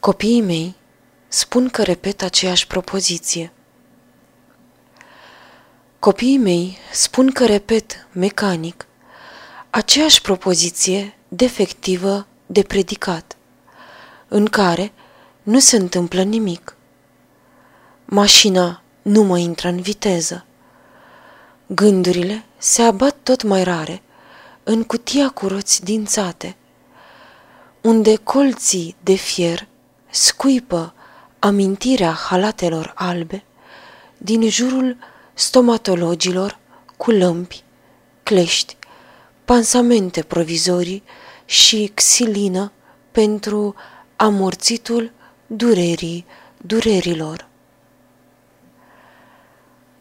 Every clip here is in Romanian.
Copiii mei spun că repet aceeași propoziție. Copiii mei spun că repet mecanic aceeași propoziție defectivă de predicat, în care nu se întâmplă nimic. Mașina nu mă intră în viteză. Gândurile se abat tot mai rare în cutia cu roți dințate, unde colții de fier scuipă amintirea halatelor albe din jurul stomatologilor cu lămpi, clești, pansamente provizorii și xilină pentru amorțitul durerii durerilor.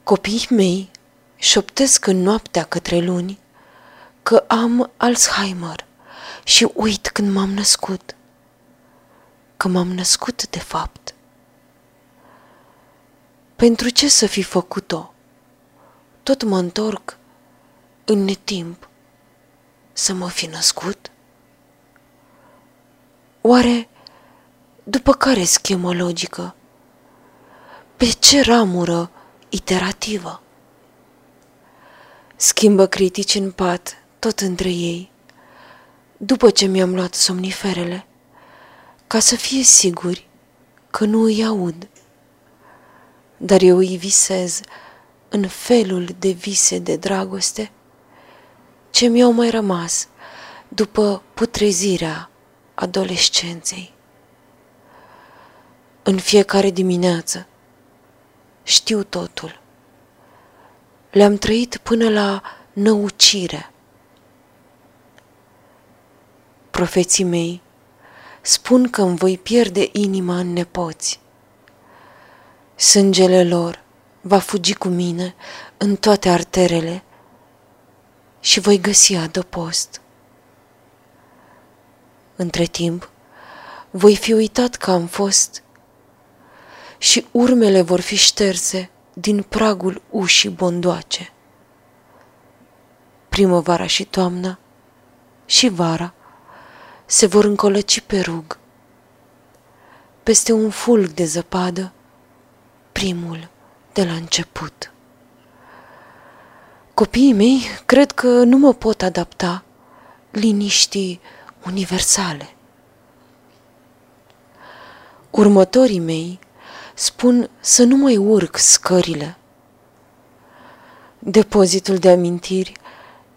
Copiii mei șoptesc în noaptea către luni că am Alzheimer și uit când m-am născut, că m-am născut de fapt. Pentru ce să fi făcut-o? Tot mă întorc în netimp să mă fi născut? Oare după care schemă logică? Pe ce ramură iterativă? Schimbă critici în pat, tot între ei, după ce mi-am luat somniferele, ca să fie siguri că nu îi aud. Dar eu îi visez în felul de vise de dragoste ce mi-au mai rămas după putrezirea adolescenței. În fiecare dimineață știu totul. Le-am trăit până la năucire. Profeții mei spun că îmi voi pierde inima în nepoți. Sângele lor va fugi cu mine în toate arterele și voi găsi adăpost. Între timp, voi fi uitat că am fost și urmele vor fi șterse din pragul ușii bondoace. Primăvara și toamna și vara se vor încolăci pe rug. Peste un fulg de zăpadă, primul de la început. Copiii mei cred că nu mă pot adapta liniștii universale. Următorii mei spun să nu mai urc scările. Depozitul de amintiri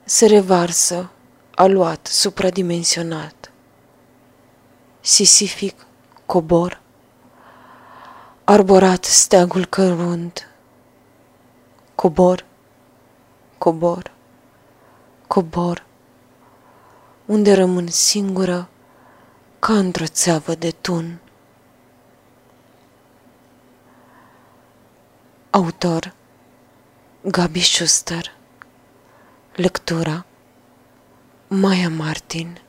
se revarsă, aluat, supradimensionat. Sisific, cobor, arborat steagul cărunt, cobor, cobor, cobor, unde rămân singură ca într-o țeavă de tun. Autor Gabi Schuster. Lectura Maya Martin